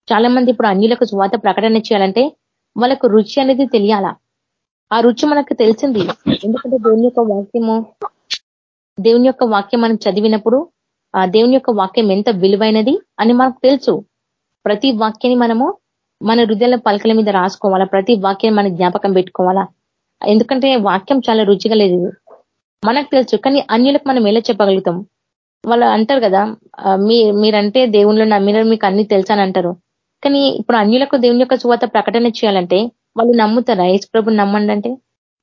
చాలా మంది ఇప్పుడు అన్యులకు స్వాత ప్రకటన చేయాలంటే వాళ్ళకు రుచి అనేది తెలియాలా? ఆ రుచి మనకు తెలిసింది. ఎందుకంటే దేవుని యొక్క వాక్యము దేవుని యొక్క వాక్యం మనం చదివినప్పుడు ఆ దేవుని యొక్క వాక్యం ఎంత విలువైనది అని మనకు తెలుసు. ప్రతి వాక్యాన్ని మనము మన హృదయాల పలకల మీద రాసుకోవాలా? ప్రతి వాక్యాన్ని మన జ్ఞాపకం పెట్టుకోవాలా? ఎందుకంటే వాక్యం చాలా రుచిగా లేదు. మనకు తెలుసు కానీ అన్యులకు మనం ఎలా చెప్పగలుగుతాం? వాళ్ళు అంటారు కదా మీ మీరంటే దేవుళ్ళు నమ్మిన మీకు అన్ని తెలుసని అంటారు. కానీ ఇప్పుడు అన్యులకు దేవుని యొక్క చువత ప్రకటన చేయాలంటే వాళ్ళు నమ్ముతారా? యేసు ప్రభు నమ్మండి అంటే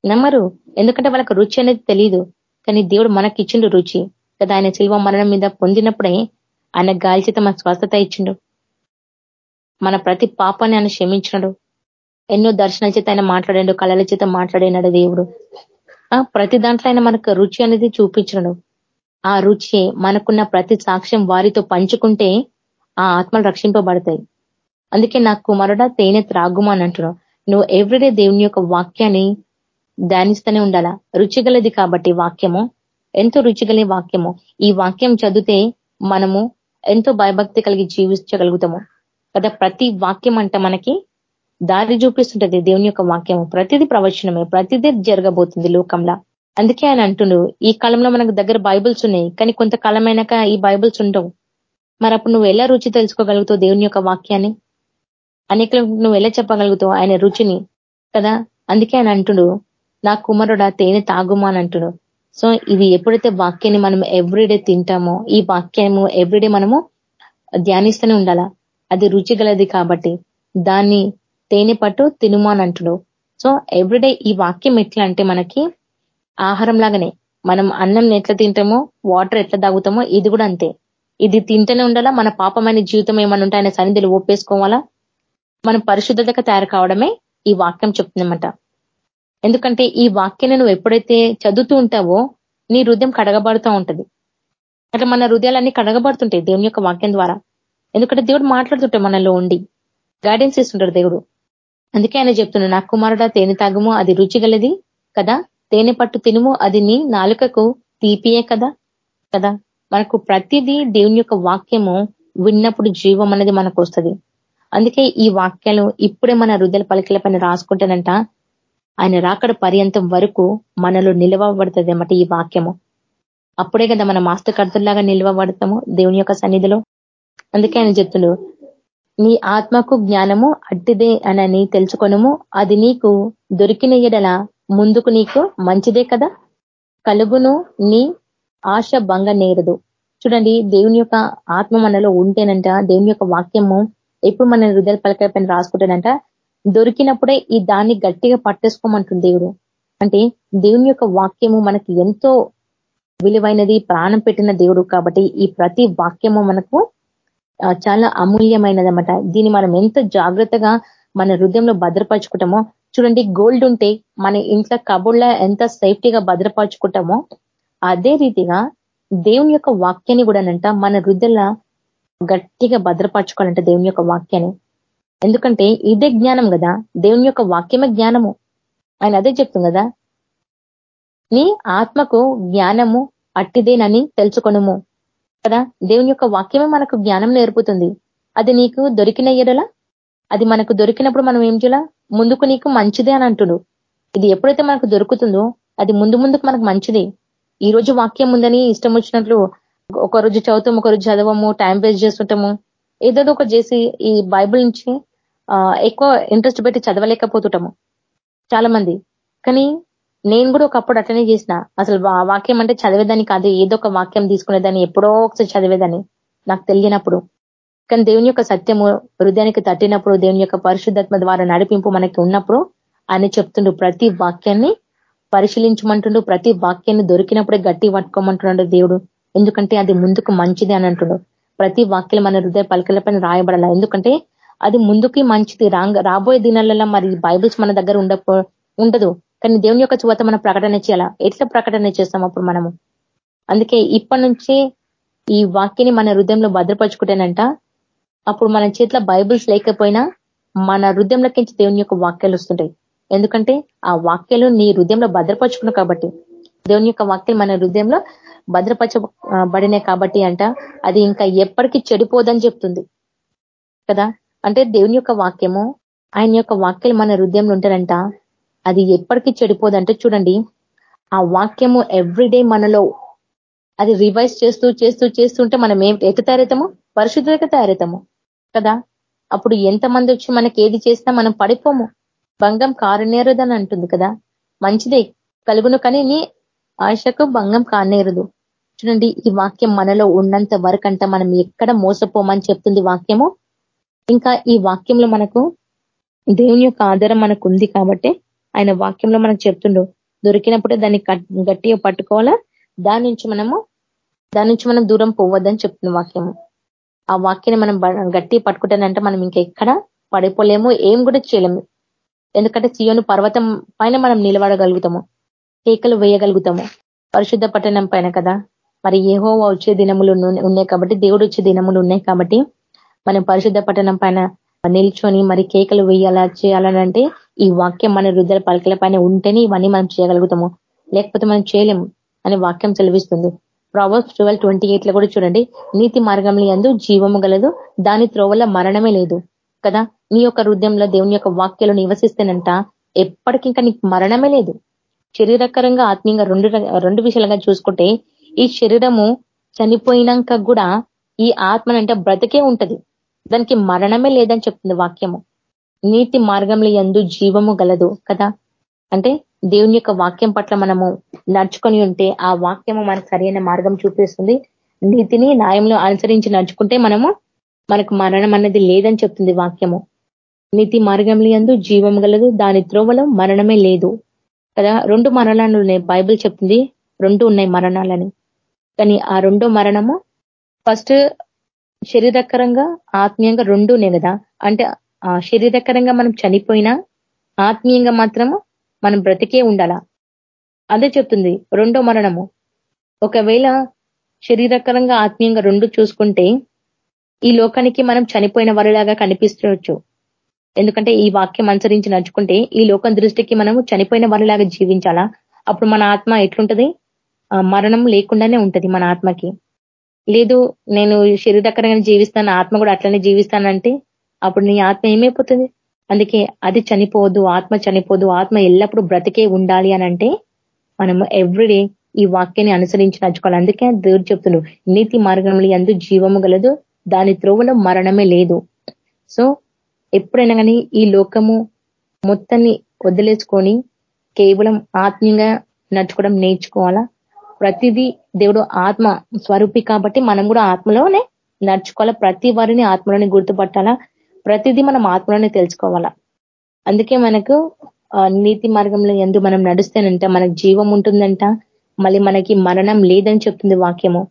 నమ్మరు. ఎందుకంటే వాళ్ళకి రుచి అనేది తెలియదు కానీ దేవుడు మనకి ఇచ్చిండు రుచి. కదా ఆయన శిల్వ మరణం మీద పొందినప్పుడే ఆయన గాలిచేత మన స్వస్థత ఇచ్చిండు. మన ప్రతి పాపాన్ని ఆయన క్షమించినడు. ఎన్నో దర్శనాల చేత ఆయన మాట్లాడాడు కళల చేత మాట్లాడినాడు దేవుడు. ప్రతి దాంట్లో ఆయన మనకు రుచి అనేది చూపించినడు. ఆ రుచి మనకున్న ప్రతి సాక్ష్యం వారితో పంచుకుంటే ఆ ఆత్మలు రక్షింపబడతాయి. అందుకే నాకు కుమారుడా తేనె త్రాగుమా అని అంటున్నావు. నువ్వు ఎవ్రీడే దేవుని యొక్క వాక్యాన్ని ధ్యానిస్తూనే ఉండాలా? రుచిగలది కాబట్టి వాక్యము. ఎంతో రుచిగలే వాక్యము. ఈ వాక్యం చదివితే మనము ఎంతో భయభక్తి కలిగి జీవించగలుగుతాము. కదా ప్రతి వాక్యం అంట మనకి దారి చూపిస్తుంటది దేవుని యొక్క వాక్యము. ప్రతిదీ ప్రవచనమే. ప్రతిదీ జరగబోతుంది లోకంలో. అందుకే ఆయన అంటుండు ఈ కాలంలో మనకు దగ్గర బైబుల్స్ ఉన్నాయి కానీ కొంతకాలమైనాక ఈ బైబుల్స్ ఉండవు. మరి అప్పుడు నువ్వు ఎలా రుచి తెలుసుకోగలుగుతావు దేవుని యొక్క వాక్యాన్ని? అనేకలకు నువ్వు ఎలా చెప్పగలుగుతావు ఆయన రుచిని? కదా అందుకే ఆయన అంటుడు నా కుమారుడా తేనె తాగుమా సో ఇది ఎప్పుడైతే వాక్యాన్ని మనం ఎవ్రీడే తింటామో ఈ వాక్యము ఎవ్రీడే మనము ధ్యానిస్తూనే ఉండాలా? అది రుచి గలది కాబట్టి. దాన్ని తేనె పట్టు తినుమా సో ఎవ్రీడే ఈ వాక్యం ఎట్లా అంటే మనకి ఆహారం లాగానే మనం అన్నం ఎట్లా తింటామో వాటర్ ఎట్లా తాగుతామో ఇది కూడా అంతే. ఇది తింటూనే ఉండాలా? మన పాపమైన జీవితం ఏమైనా ఉంటే ఆయన సన్నిధిలో ఒప్పేసుకోవాలా? మనం పరిశుద్ధతగా తయారు కావడమే ఈ వాక్యం చెప్తుందన్నమాట. ఎందుకంటే ఈ వాక్యాన్ని నువ్వు ఎప్పుడైతే చదువుతూ ఉంటావో నీ హృదయం కడగబడుతూ ఉంటది. అట్లా మన హృదయాలన్నీ కడగబడుతుంటాయి దేవుని యొక్క వాక్యం ద్వారా. ఎందుకంటే దేవుడు మాట్లాడుతుంటాడు మనలో ఉండి. గైడెన్స్ ఇస్తుంటాడు దేవుడు. అందుకే ఆయన చెప్తున్నాడు నా కుమారుడా తేనె తాగము అది రుచిగలది కదా? తేనె పట్టు తినుము అది నీ నాలుకకు తీపియే కదా? కదా? మనకు ప్రతిదీ దేవుని యొక్క వాక్యము విన్నప్పుడు జీవం అనేది మనకు వస్తుంది. అందుకే ఈ వాక్యాలు ఇప్పుడే మన హృదయ పలికల పైన రాసుకుంటానంట. ఆయన రాకడ పర్యంతం వరకు మనలో నిలవబడుతుంది అన్నమాట ఈ వాక్యము. అప్పుడే కదా మనం ఆస్తకర్తల్లాగా నిలవబడతాము దేవుని యొక్క సన్నిధిలో. అందుకే ఆయన చెప్తుడు నీ ఆత్మకు జ్ఞానము అట్టిదే అనని తెలుసుకొనము. అది నీకు దొరికిన ఎడల ముందుకు నీకు మంచిదే కదా? కలుగును నీ ఆశ భంగ నేరదు. చూడండి దేవుని యొక్క ఆత్మ మనలో ఉంటేనంట దేవుని యొక్క వాక్యము ఎప్పుడు మన హృదయ పలక పైన రాసుకుంటానంట దొరికినప్పుడే ఈ దాన్ని గట్టిగా పట్టేసుకోమంటుంది దేవుడు. అంటే దేవుని యొక్క వాక్యము మనకి ఎంతో విలువైనది ప్రాణం పెట్టిన దేవుడు కాబట్టి ఈ ప్రతి వాక్యము మనకు చాలా అమూల్యమైనది అనమాట దీన్ని మనం ఎంత జాగ్రత్తగా మన హృదయంలో భద్రపరచుకుంటామో చూడండి గోల్డ్ ఉంటే మన ఇంట్లో కబుర్లో ఎంత సేఫ్టీగా భద్రపరచుకుంటామో అదే రీతిగా దేవుని యొక్క వాక్యాన్ని కూడానంట మన హృదయ గట్టిగా భద్రపరచుకోవాలంట దేవుని యొక్క వాక్యాన్ని. ఎందుకంటే ఇదే జ్ఞానం కదా దేవుని యొక్క వాక్యమే జ్ఞానము. ఆయన అదే చెప్తుంది కదా నీ ఆత్మకు జ్ఞానము అట్టిదేనని తెలుసుకొనుము. కదా దేవుని యొక్క వాక్యమే మనకు జ్ఞానం నేర్పుతుంది. అది నీకు దొరికిన ఎడలా అది మనకు దొరికినప్పుడు మనం ఏం చేయాల? ముందుకు నీకు మంచిదే అని అంటుడు. ఇది ఎప్పుడైతే మనకు దొరుకుతుందో అది ముందు ముందుకు మనకు మంచిది. ఈ రోజు వాక్యం ఉందని ఇష్టం వచ్చినట్లు ఒక రోజు చదువుతాము ఒక రోజు చదవము టైం వేస్ట్ చేస్తుంటాము. ఏదో ఒక చేసి ఈ బైబిల్ నుంచి ఎక్కువ ఇంట్రెస్ట్ పెట్టి చదవలేకపోతుంటాము. చాలా మంది కానీ నేను కూడా ఒకప్పుడు అట్లనే చేసిన. అసలు వాక్యం అంటే చదివేదాన్ని కాదు. ఏదో ఒక వాక్యం తీసుకునేదాన్ని ఎప్పుడో ఒకసారి చదివేదాన్ని. నాకు తెలియనప్పుడు. కానీ దేవుని యొక్క సత్యము హృదయానికి తట్టినప్పుడు దేవుని యొక్క పరిశుద్ధాత్మ ద్వారా నడిపింపు మనకి ఉన్నప్పుడు ఆయన చెప్తుండు ప్రతి వాక్యాన్ని పరిశీలించమంటుండు ప్రతి వాక్యాన్ని దొరికినప్పుడే గట్టి పట్టుకోమంటున్నాడు దేవుడు. ఎందుకంటే అది ముందుకు మంచిది అని అంటుండు. ప్రతి వాక్యం మన హృదయ పలకల పైన ఎందుకంటే అది ముందుకి మంచిది. రాంగ రాబోయే దినాలలో మరి బైబిల్స్ మన దగ్గర ఉండ ఉండదు. కానీ దేవుని యొక్క చువత మనం ప్రకటన చేయాలా? ఎట్లా ప్రకటన చేస్తాం అప్పుడు మనము? అందుకే ఇప్పటి నుంచే ఈ వాక్యని మన హృదయంలో భద్రపరుచుకుంటేనంట అప్పుడు మన చేతిలో బైబిల్స్ లేకపోయినా మన హృదయంలోకించి దేవుని యొక్క వాక్యాలు వస్తుంటాయి. ఎందుకంటే ఆ వాక్యాలు నీ హృదయంలో భద్రపరుచుకున్నావు కాబట్టి దేవుని యొక్క వాక్యాలు మన హృదయంలో భద్రపరచబడినే కాబట్టి అంట అది ఇంకా ఎప్పటికీ చెడిపోదని చెప్తుంది. కదా? అంటే దేవుని యొక్క వాక్యము ఆయన యొక్క వాక్యాలు మన హృదయంలో ఉంటారంట అది ఎప్పటికీ చెడిపోదంటే. చూడండి ఆ వాక్యము ఎవ్రీడే మనలో అది రివైజ్ చేస్తూ చేస్తూ చేస్తుంటే మనం ఏం ఎట్టు తయారవుతాము? పరిశుద్ధులక తయారవుతాము. కదా? అప్పుడు ఎంతమంది వచ్చి మనకి ఏది చేసినా మనం పడిపోము. భంగం కారునేరదని అంటుంది కదా? మంచిదే కలుగును కానీ నీ ఆశకు భంగం కానేరదు చూడండి ఈ వాక్యం మనలో ఉన్నంత వరకంట మనం ఎక్కడ మోసపోమని చెప్తుంది వాక్యము? ఇంకా ఈ వాక్యంలో మనకు దేవుని యొక్క ఆధారం మనకు ఉంది కాబట్టి ఆయన వాక్యంలో మనకు చెప్తుండు దొరికినప్పుడే దాన్ని గట్టిగా పట్టుకోవాలా? దాని నుంచి మనము దాని నుంచి మనం దూరం పోవద్దని చెప్తున్న వాక్యము. ఆ వాక్యాన్ని మనం గట్టి పట్టుకుంటానంటే మనం ఇంకా ఎక్కడ పడిపోలేము ఏం కూడా చేయలేము. ఎందుకంటే సియోను పర్వతం పైన మనం నిలబడగలుగుతాము కేకలు వేయగలుగుతాము. పరిశుద్ధ పట్టణం పైన కదా? మరి ఏహో వచ్చే దినములు ఉన్నాయి కాబట్టి దేవుడు వచ్చే దినములు ఉన్నాయి కాబట్టి మనం పరిశుద్ధ పట్టణం పైన నిల్చొని మరి కేకలు వేయాలా చేయాలనంటే ఈ వాక్యం మన రుద్ర పలకల పైన ఉంటేనే ఇవన్నీ మనం చేయగలుగుతాము. లేకపోతే మనం చేయలేము అనే వాక్యం సెలవిస్తుంది. ప్రావర్స్ ట్వెల్వ్ ట్వంటీ ఎయిట్లో కూడా చూడండి. నీతి మార్గంలో ఎందు జీవము గలదు దాని త్రోవల మరణమే లేదు. కదా? నీ యొక్క హృదయంలో దేవుని యొక్క వాక్యాలు నివసిస్తేనంట ఎప్పటికింకా నీకు మరణమే లేదు. శరీరకరంగా ఆత్మీయంగా రెండు రెండు విషయాలుగా చూసుకుంటే ఈ శరీరము చనిపోయినాక కూడా ఈ ఆత్మనంటే బ్రతికే ఉంటది. దానికి మరణమే లేదని చెప్తుంది వాక్యము. నీతి మార్గంలో ఎందు జీవము గలదు కదా? అంటే దేవుని యొక్క వాక్యం పట్ల మనము నడుచుకొని ఉంటే ఆ వాక్యము మనకు సరైన మార్గం చూపిస్తుంది. నీతిని న్యాయంలో అనుసరించి నడుచుకుంటే మనము మనకు మరణం అనేది లేదని చెప్తుంది వాక్యము. నీతి మార్గంలో ఎందు జీవం గలదు దాని త్రోవలో మరణమే లేదు కదా? రెండు మరణాలు ఉన్నాయి. బైబిల్ చెప్తుంది రెండు ఉన్నాయి మరణాలని. కానీ ఆ రెండో మరణము ఫస్ట్ శరీరకరంగా ఆత్మీయంగా రెండు ఉన్నాయి కదా? అంటే శరీరకరంగా మనం చనిపోయినా ఆత్మీయంగా మాత్రము మనం బ్రతికే ఉండాలా? అదే చెప్తుంది రెండో మరణము. ఒకవేళ శరీరకరంగా ఆత్మీయంగా రెండు చూసుకుంటే ఈ లోకానికి మనం చనిపోయిన వారిలాగా కనిపిస్తుండొచ్చు. ఎందుకంటే ఈ వాక్యం అనుసరించి నడుచుకుంటే ఈ లోకం దృష్టికి మనము చనిపోయిన వారిలాగా జీవించాలా? అప్పుడు మన ఆత్మ ఎట్లుంటది? మరణం లేకుండానే ఉంటది మన ఆత్మకి. లేదు నేను శరీరకరంగా జీవిస్తాను ఆత్మ కూడా అట్లనే జీవిస్తానంటే అప్పుడు నీ ఆత్మ ఏమైపోతుంది? అందుకే అది చనిపోదు ఆత్మ చనిపోదు ఆత్మ ఎల్లప్పుడూ బ్రతికే ఉండాలి అని అంటే మనము ఎవ్రీడే ఈ వాక్యాన్ని అనుసరించి నడుచుకోవాలి. అందుకే దేవుడు చెప్తున్నాడు నీతి మార్గంలో ఎందు జీవము గలదు దాని త్రోవలో మరణమే లేదు. సో ఎప్పుడైనా కానీ ఈ లోకము మొత్తాన్ని వదిలేసుకొని కేవలం ఆత్మీయంగా నడుచుకోవడం నేర్చుకోవాలా? ప్రతిదీ దేవుడు ఆత్మ స్వరూపి కాబట్టి మనం కూడా ఆత్మలోనే నడుచుకోవాలా? ప్రతి వారిని ఆత్మలోనే గుర్తుపట్టాలా? ప్రతిదీ మనం ఆత్మలోనే తెలుసుకోవాలా? అందుకే మనకు నీతి మార్గంలో ఎందు మనం నడుస్తేనంట మనకు జీవం ఉంటుందంట మళ్ళీ మనకి మరణం లేదని చెప్తుంది వాక్యము.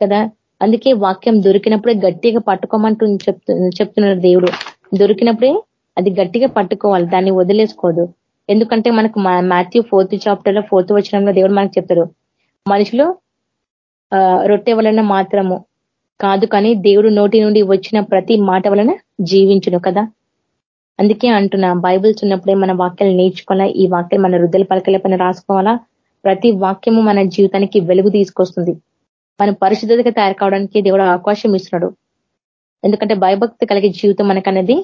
కదా? అందుకే వాక్యం దొరికినప్పుడే గట్టిగా పట్టుకోమంటూ చెప్తు చెప్తున్నాడు దేవుడు. దొరికినప్పుడే అది గట్టిగా పట్టుకోవాలి దాన్ని వదిలేసుకోదు. ఎందుకంటే మనకు మాథ్యూ ఫోర్త్ చాప్టర్లో ఫోర్త్ వచ్చినంలో దేవుడు మనకు చెప్తారు మనుషులు రొట్టె వలన మాత్రము కాదు కానీ దేవుడు నోటి నుండి వచ్చిన ప్రతి మాట వలన జీవించును కదా. అందుకే అంటున్నా బైబిల్స్ ఉన్నప్పుడే మన వాక్యాలు నేర్చుకోవాలా? ఈ వాక్యం మన రుద్దల పలకల పైన రాసుకోవాలా? ప్రతి వాక్యము మన జీవితానికి వెలుగు తీసుకొస్తుంది. మనం పరిశుద్ధతగా తయారు కావడానికి దేవుడు అవకాశం ఇస్తున్నాడు. ఎందుకంటే భయభక్తి కలిగే జీవితం మనకనేది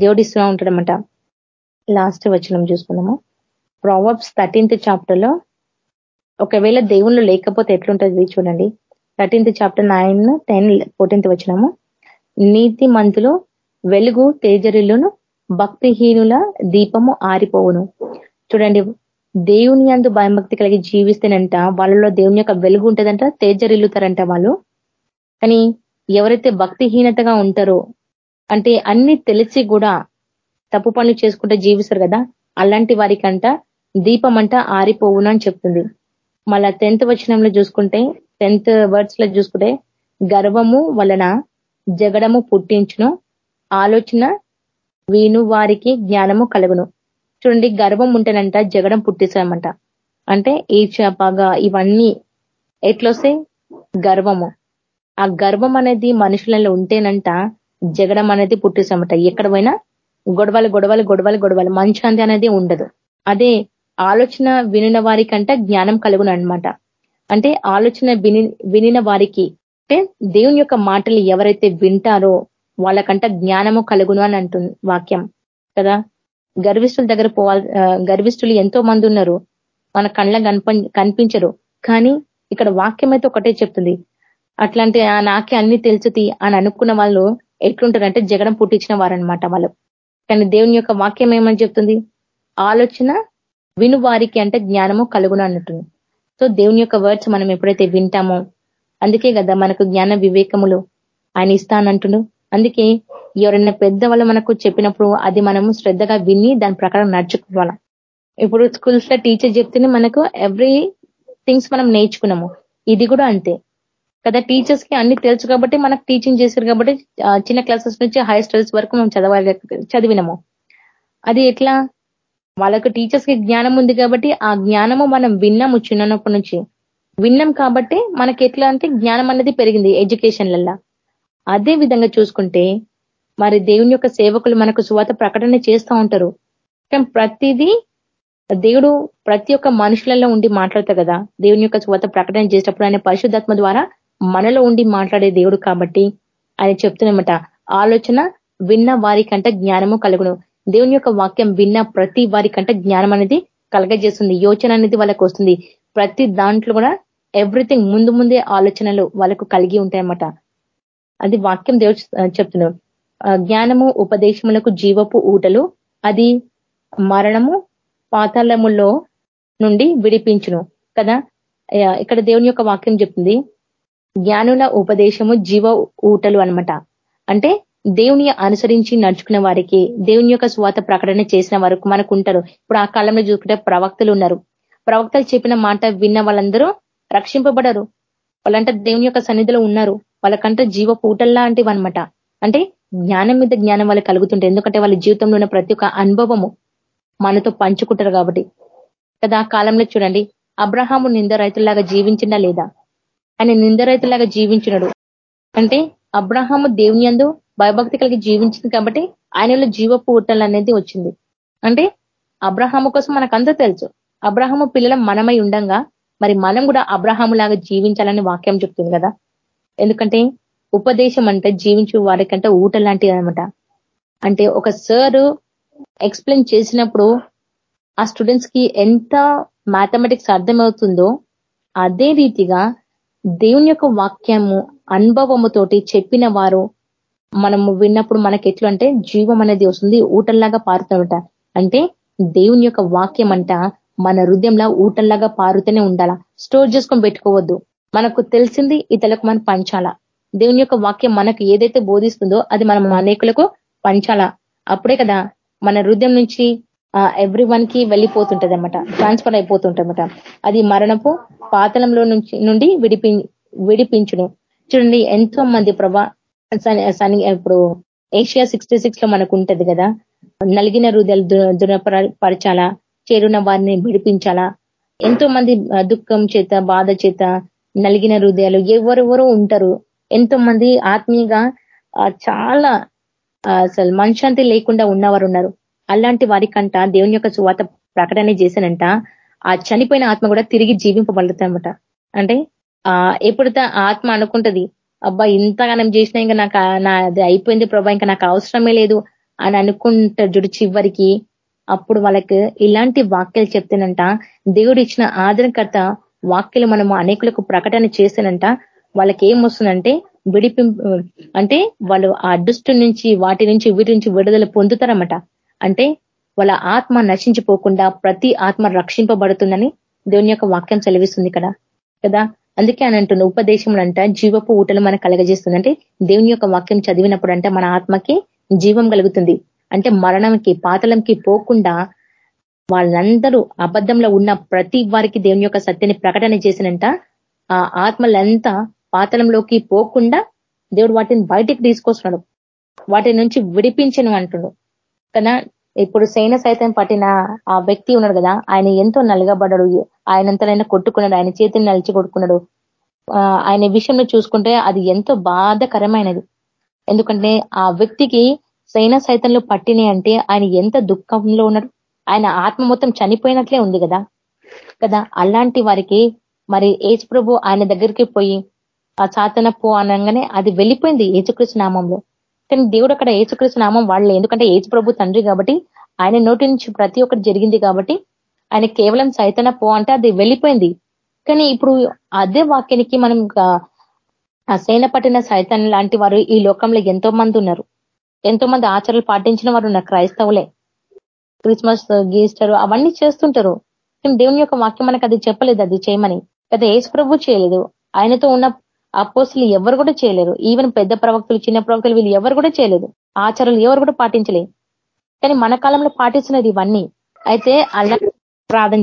దేవుడు ఇస్తూ ఉంటాడనమాట లాస్ట్ వచ్చినం చూసుకున్నాము ప్రావర్బ్స్ థర్టీన్త్ చాప్టర్లో ఒకవేళ దేవుళ్ళు లేకపోతే ఎట్లుంటుంది చూడండి. Thirteenth chapter nine ten fourteenth వచ్చినాము నీతి మంతులు వెలుగు తేజరిల్లును భక్తిహీనుల దీపము ఆరిపోవును. చూడండి దేవుని అందు భయభక్తి కలిగి జీవిస్తేనంట వాళ్ళలో దేవుని యొక్క వెలుగు ఉంటుందంట తేజరిల్లుతారంట వాళ్ళు. కానీ ఎవరైతే భక్తిహీనతగా ఉంటారో అంటే అన్ని తెలిసి కూడా తప్పు పనులు చేసుకుంటూ జీవిస్తారు కదా అలాంటి వారికంట దీపం అంట ఆరిపోవును అని చెప్తుంది. మళ్ళా టెన్త్ వచనంలో చూసుకుంటే టెన్త్ వర్డ్స్లో చూసుకుంటే గర్వము వలన జగడము పుట్టించును ఆలోచన వీను వారికి జ్ఞానము కలుగును. చూడండి గర్వం ఉంటేనంట జగడం పుట్టిస్తామంట అంటే ఈర్చ పగ ఇవన్నీ ఎట్లొస్తాయి గర్వము. ఆ గర్వం అనేది మనుషులలో ఉంటేనంట జగడం అనేది పుట్టిస్తామంట ఎక్కడ పోయినా గొడవలు గొడవలు గొడవలు గొడవలు. మంచాంతి అనేది ఉండదు. అదే ఆలోచన వినిన వారికంట జ్ఞానం కలుగును అనమాట అంటే ఆలోచన విని వినిన వారికి అంటే దేవుని యొక్క మాటలు ఎవరైతే వింటారో వాళ్ళకంట జ్ఞానము కలుగును అని అంటుంది వాక్యం. కదా? గర్విష్ఠుల దగ్గర పోవాలి గర్విష్ఠులు ఎంతో మంది ఉన్నారు. మన కళ్ళ కనిపించరు. కానీ ఇక్కడ వాక్యం అయితే ఒకటే చెప్తుంది. అట్లాంటి నాకే అన్ని తెలుసుది అని అనుకున్న వాళ్ళు ఎట్లుంటారంటే జగడం పుట్టించిన వారనమాట వాళ్ళు. కానీ దేవుని యొక్క వాక్యం ఏమని చెప్తుంది? ఆలోచన విను వారికి అంటే జ్ఞానము కలుగును అన్నట్టు సో దేవుని యొక్క వర్డ్స్ మనం ఎప్పుడైతే వింటామో అందుకే కదా మనకు జ్ఞాన వివేకములు ఆయన ఇస్తానంటుడు. అందుకే ఎవరైనా పెద్ద వాళ్ళు మనకు చెప్పినప్పుడు అది మనము శ్రద్ధగా విని దాని ప్రకారం నడుచుకోవాలా. ఇప్పుడు స్కూల్స్లో టీచర్ చెప్తేనే మనకు ఎవ్రీ థింగ్స్ మనం నేర్చుకున్నాము. ఇది కూడా అంతే. కదా టీచర్స్కి అన్ని తెలుసు కాబట్టి మనకు టీచింగ్ చేశారు కాబట్టి చిన్న క్లాసెస్ నుంచి హై స్టడీస్ వరకు మనం చదవాలి చదివినాము. అది ఎట్లా? వాళ్ళకు టీచర్స్కి జ్ఞానం ఉంది కాబట్టి ఆ జ్ఞానము మనం విన్నాము చిన్నప్పటి నుంచి. విన్నాం కాబట్టి మనకి ఎట్లా అంటే జ్ఞానం అనేది పెరిగింది ఎడ్యుకేషన్లల్లా అదే విధంగా చూసుకుంటే మరి దేవుని యొక్క సేవకులు మనకు సువాత ప్రకటన చేస్తూ ఉంటారు. కానీ ప్రతిదీ దేవుడు ప్రతి ఒక్క మనుషులలో ఉండి మాట్లాడతారు కదా. దేవుని యొక్క సువాత ప్రకటన చేసేటప్పుడు ఆయన పరిశుద్ధాత్మ ద్వారా మనలో ఉండి మాట్లాడే దేవుడు కాబట్టి ఆయన చెప్తున్నమాట ఆలోచన విన్న వారికంట జ్ఞానము కలుగును. దేవుని యొక్క వాక్యం విన్న ప్రతి వారికంట జ్ఞానం అనేది కలగజేస్తుంది. యోచన అనేది వాళ్ళకు వస్తుంది. ప్రతి దాంట్లో కూడా ఎవ్రీథింగ్ ముందు ముందే ఆలోచనలు వాళ్ళకు కలిగి ఉంటాయన్నమాట. అది వాక్యం దేవుడు చెప్తున్నాడు. జ్ఞానము ఉపదేశములకు జీవపు ఊటలు అది మరణము పాతాళములో నుండి విడిపించును. కదా? ఇక్కడ దేవుని యొక్క వాక్యం చెప్తుంది. జ్ఞానుల ఉపదేశము జీవ ఊటలు అనమాట అంటే దేవుని అనుసరించి నడుచుకున్న వారికి దేవుని యొక్క స్వాత ప్రకటన చేసిన వరకు మనకు ఉంటారు ఇప్పుడు ఆ కాలంలో చూసుకుంటే ప్రవక్తలు ఉన్నారు. ప్రవక్తలు చెప్పిన మాట విన్న వాళ్ళందరూ రక్షింపబడరు. వాళ్ళంటే దేవుని యొక్క సన్నిధిలో ఉన్నారు. వాళ్ళకంటే జీవ పూటల్లాంటివి అనమాట అంటే జ్ఞానం మీద జ్ఞానం వాళ్ళు కలుగుతుంటారు. ఎందుకంటే వాళ్ళ జీవితంలో ఉన్న ప్రతి ఒక్క అనుభవము మనతో పంచుకుంటారు కాబట్టి. కదా ఆ కాలంలో చూడండి. అబ్రహాము నింద రైతుల్లాగా జీవించిందా లేదా? ఆయన నింద రైతులాగా జీవించినడు. అంటే అబ్రహాము దేవుని అందు భయభక్తి కలిగి జీవించింది కాబట్టి ఆయనలో జీవ పూటలు అనేది వచ్చింది. అంటే అబ్రహాము కోసం మనకంతా తెలుసు. అబ్రహాము పిల్లల మనమై ఉండంగా మరి మనం కూడా అబ్రహాము లాగా జీవించాలని వాక్యం చెప్తుంది కదా. ఎందుకంటే ఉపదేశం అంటే జీవించు వారికంటే ఊట లాంటిది అనమాట అంటే ఒక సార్ ఎక్స్ప్లెయిన్ చేసినప్పుడు ఆ స్టూడెంట్స్కి ఎంత మ్యాథమెటిక్స్ అర్థమవుతుందో అదే రీతిగా దేవుని యొక్క వాక్యము అనుభవముతోటి చెప్పిన వారు మనము విన్నప్పుడు మనకి ఎట్లు అంటే జీవం అనేది వస్తుంది ఊటల్లాగా పారుతుంట అంటే దేవుని యొక్క వాక్యం అంట మన హృదయంలో ఊటల్లాగా పారుతూనే ఉండాల. స్టోర్ చేసుకొని పెట్టుకోవద్దు. మనకు తెలిసింది ఇతరులకు మనం పంచాలా. దేవుని యొక్క వాక్యం మనకు ఏదైతే బోధిస్తుందో అది మనం అనేకులకు పంచాలా. అప్పుడే కదా మన హృదయం నుంచి ఎవ్రీ వన్కి వెళ్ళిపోతుంటది అనమాట ట్రాన్స్ఫర్ అయిపోతుంటమాట అది మరణపు పాతలంలో నుంచి నుండి విడిపి విడిపించును. చూడండి ఎంతో మంది ప్రభా ఇప్పుడు ఏషియా సిక్స్టీ సిక్స్లో మనకు ఉంటది కదా. నలిగిన హృదయాలు దృఢపరచాలా చేరున్న వారిని విడిపించాలా? ఎంతో మంది దుఃఖం చేత బాధ చేత నలిగిన హృదయాలు ఎవరెవరో ఉంటారు. ఎంతో మంది ఆత్మీయంగా చాలా అసలు మనశాంతి లేకుండా ఉన్నవారు ఉన్నారు అలాంటి వారికంట దేవుని యొక్క సువాత ప్రకటన చేశానంట. ఆ చనిపోయిన ఆత్మ కూడా తిరిగి జీవింపబడుతుందన్నమాట అంటే ఆ ఎప్పుడు ఆత్మ అనుకుంటది అబ్బా ఇంతగానం చేసినా ఇంకా నాకు నా అది అయిపోయింది ప్రభా ఇంకా నాకు అవసరమే లేదు అని అనుకుంట చూడు చివరికి. అప్పుడు వాళ్ళకి ఇలాంటి వాక్యాలు చెప్తేనంట దేవుడు ఇచ్చిన ఆదరణకర్త వాక్యలు మనము అనేకులకు ప్రకటన చేస్తేనంట వాళ్ళకి ఏం వస్తుందంటే విడిపి అంటే వాళ్ళు ఆ అదృష్టం నుంచి వాటి నుంచి వీటి నుంచి విడుదల పొందుతారన్నమాట. అంటే వాళ్ళ ఆత్మ నశించిపోకుండా ప్రతి ఆత్మ రక్షింపబడుతుందని దేవుని యొక్క వాక్యం సెలవిస్తుంది ఇక్కడ. కదా? అందుకే అని అంటున్న ఉపదేశములు అంట జీవపు ఊటలు మనకు కలగజేస్తుంది. అంటే దేవుని యొక్క వాక్యం చదివినప్పుడు అంటే మన ఆత్మకి జీవం కలుగుతుంది. అంటే మరణంకి పాతలంకి పోకుండా వాళ్ళందరూ అబద్ధంలో ఉన్న ప్రతి వారికి దేవుని యొక్క సత్యాన్ని ప్రకటన చేసినంట. ఆ ఆత్మలంతా పాతలంలోకి పోకుండా దేవుడు వాటిని బయటికి తీసుకొస్తున్నాడు. వాటి నుంచి విడిపించను అంటున్నాడు. కదా? ఇప్పుడు సైన సైతం పట్టిన ఆ వ్యక్తి ఉన్నాడు కదా ఆయన ఎంతో నలగబడ్డాడు. ఆయనంతనైనా కొట్టుకున్నాడు ఆయన చేతిని నలిచి కొట్టుకున్నాడు. ఆయన విషయంలో చూసుకుంటే అది ఎంతో బాధకరమైనది. ఎందుకంటే ఆ వ్యక్తికి సైన సైతంలో పట్టినాయి అంటే ఆయన ఎంత దుఃఖంలో ఉన్నాడు. ఆయన ఆత్మ మొత్తం చనిపోయినట్లే ఉంది కదా. కదా అలాంటి వారికి మరి ఏజ్ ప్రభు ఆయన దగ్గరికి పోయి ఆ చాతన పో అనగానే అది వెళ్ళిపోయింది ఏచుకృష్ణ నామంలో. కానీ దేవుడు అక్కడ ఏచుకృష్ణ నామం వాడలే. ఎందుకంటే ఏచు ప్రభు తండ్రి కాబట్టి ఆయన నోటి నుంచి ప్రతి ఒక్కటి జరిగింది కాబట్టి ఆయన కేవలం సైతన పో అంటే అది వెళ్ళిపోయింది. కానీ ఇప్పుడు అదే వాక్యానికి మనం అసైన పట్టిన సైతన్ లాంటి వారు ఈ లోకంలో ఎంతో మంది ఉన్నారు. ఎంతో మంది ఆచారాలు పాటించిన వారు ఉన్నారు క్రైస్తవులే. క్రిస్మస్ గీస్టర్ అవన్నీ చేస్తుంటారు. దేవుని యొక్క వాక్యం మనకు అది చెప్పలేదు అది చేయమని. కదా ఏసు ప్రభు చేయలేదు. ఆయనతో ఉన్న అపోసులు ఎవరు కూడా చేయలేరు. ఈవెన్ పెద్ద ప్రవక్తలు చిన్న ప్రవక్తలు వీళ్ళు ఎవరు కూడా చేయలేదు. ఆచారాలు ఎవరు కూడా పాటించలేదు. కానీ మన కాలంలో పాటిస్తున్నది ఇవన్నీ. అయితే అలా ప్రార్థన